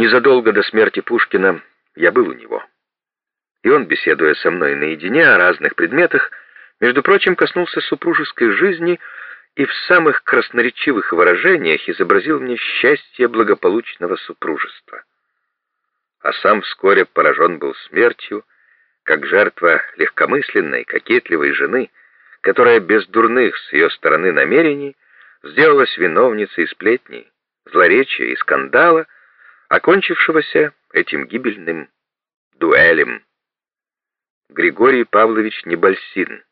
Незадолго до смерти Пушкина я был у него. И он, беседуя со мной наедине о разных предметах, между прочим, коснулся супружеской жизни и в самых красноречивых выражениях изобразил мне счастье благополучного супружества. А сам вскоре поражен был смертью, как жертва легкомысленной, кокетливой жены, которая без дурных с ее стороны намерений сделалась виновницей сплетней, злоречия и скандала, окончившегося этим гибельным дуэлем. Григорий Павлович Небольсин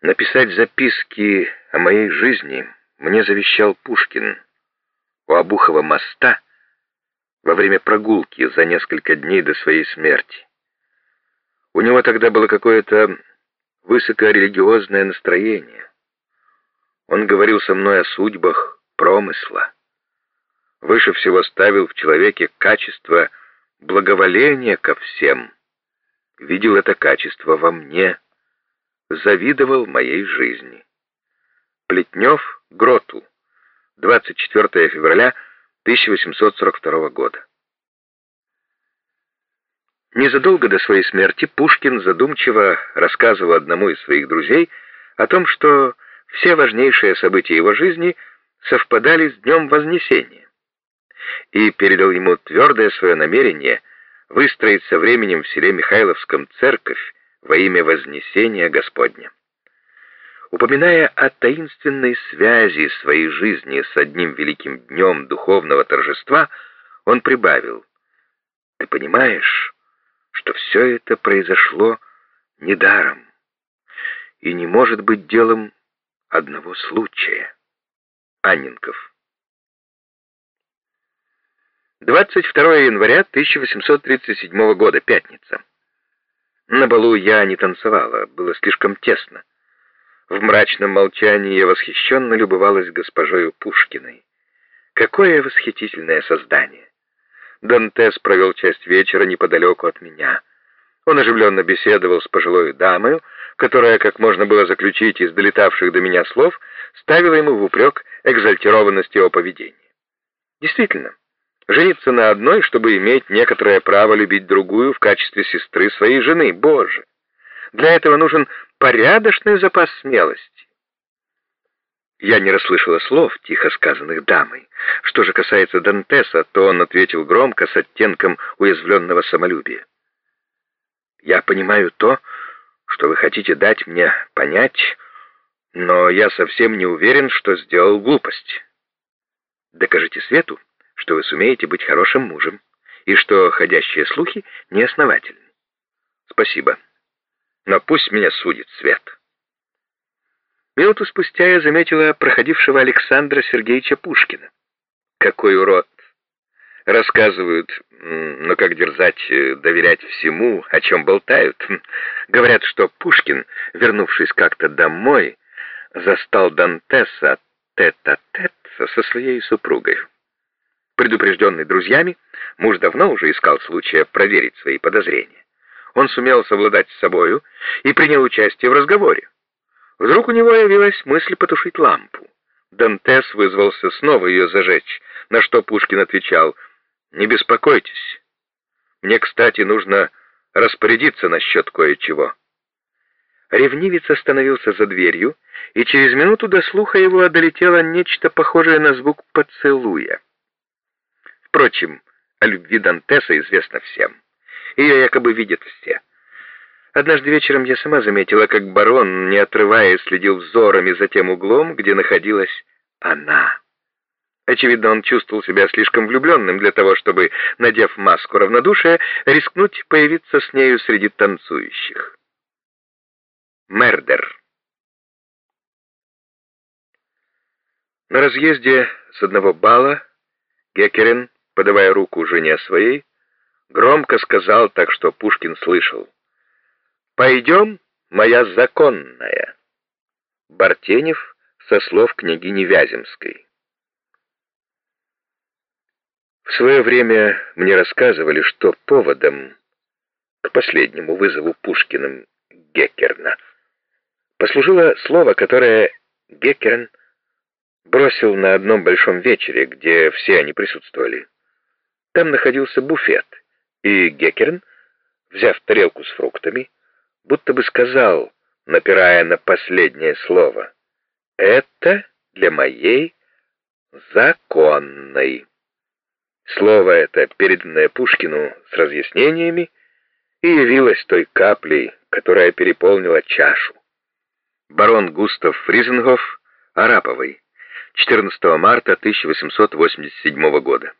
Написать записки о моей жизни мне завещал Пушкин у Обухова моста во время прогулки за несколько дней до своей смерти. У него тогда было какое-то высокорелигиозное настроение. Он говорил со мной о судьбах промысла. Выше всего ставил в человеке качество благоволения ко всем. Видел это качество во мне, завидовал моей жизни. Плетнев, Гроту, 24 февраля 1842 года. Незадолго до своей смерти Пушкин задумчиво рассказывал одному из своих друзей о том, что все важнейшие события его жизни совпадали с днем Вознесения, и передал ему твердое свое намерение выстроить со временем в селе Михайловском церковь во имя Вознесения Господня. Упоминая о таинственной связи своей жизни с одним великим днем духовного торжества, он прибавил, «Ты понимаешь, что все это произошло недаром и не может быть делом одного случая. Анненков. 22 января 1837 года, пятница. На балу я не танцевала, было слишком тесно. В мрачном молчании я восхищенно любовалась госпожою Пушкиной. Какое восхитительное создание! Дантес провел часть вечера неподалеку от меня. Он оживленно беседовал с пожилой дамой, которая, как можно было заключить из долетавших до меня слов, ставила ему в упрек экзальтированность его поведения. Действительно, жениться на одной, чтобы иметь некоторое право любить другую в качестве сестры своей жены, боже! Для этого нужен порядочный запас смелости. Я не расслышала слов, тихо сказанных дамой. Что же касается Дантеса, то он ответил громко с оттенком уязвленного самолюбия. «Я понимаю то, что вы хотите дать мне понять, но я совсем не уверен, что сделал глупость. Докажите Свету, что вы сумеете быть хорошим мужем, и что ходящие слухи неосновательны. Спасибо. Но пусть меня судит Свет». Минуту спустя я заметила проходившего Александра Сергеевича Пушкина. Какой урод! Рассказывают, но как дерзать, э, доверять всему, о чем болтают. Говорят, что Пушкин, вернувшись как-то домой, застал Дантеса тет-а-тет -тет со своей супругой. Предупрежденный друзьями, муж давно уже искал случая проверить свои подозрения. Он сумел совладать с собою и принял участие в разговоре. Вдруг у него явилась мысль потушить лампу. Дантес вызвался снова ее зажечь, на что Пушкин отвечал, «Не беспокойтесь. Мне, кстати, нужно распорядиться насчет кое-чего». Ревнивец остановился за дверью, и через минуту до слуха его долетело нечто похожее на звук поцелуя. Впрочем, о любви Дантеса известно всем. Ее якобы видят все. Однажды вечером я сама заметила, как барон, не отрываясь, следил взорами за тем углом, где находилась она. Очевидно, он чувствовал себя слишком влюбленным для того, чтобы, надев маску равнодушия, рискнуть появиться с нею среди танцующих. Мердер. На разъезде с одного бала Геккерин, подавая руку жене своей, громко сказал так, что Пушкин слышал. «Пойдем, моя законная». Бартенев со слов княгини Вяземской. В свое время мне рассказывали, что поводом к последнему вызову Пушкиным Геккерна послужило слово, которое Геккерн бросил на одном большом вечере, где все они присутствовали. Там находился буфет, и Геккерн, взяв тарелку с фруктами, будто бы сказал, напирая на последнее слово, «Это для моей законной». Слово это, переданное Пушкину с разъяснениями, и явилось той каплей, которая переполнила чашу. Барон Густав Фризенгоф, Араповой, 14 марта 1887 года.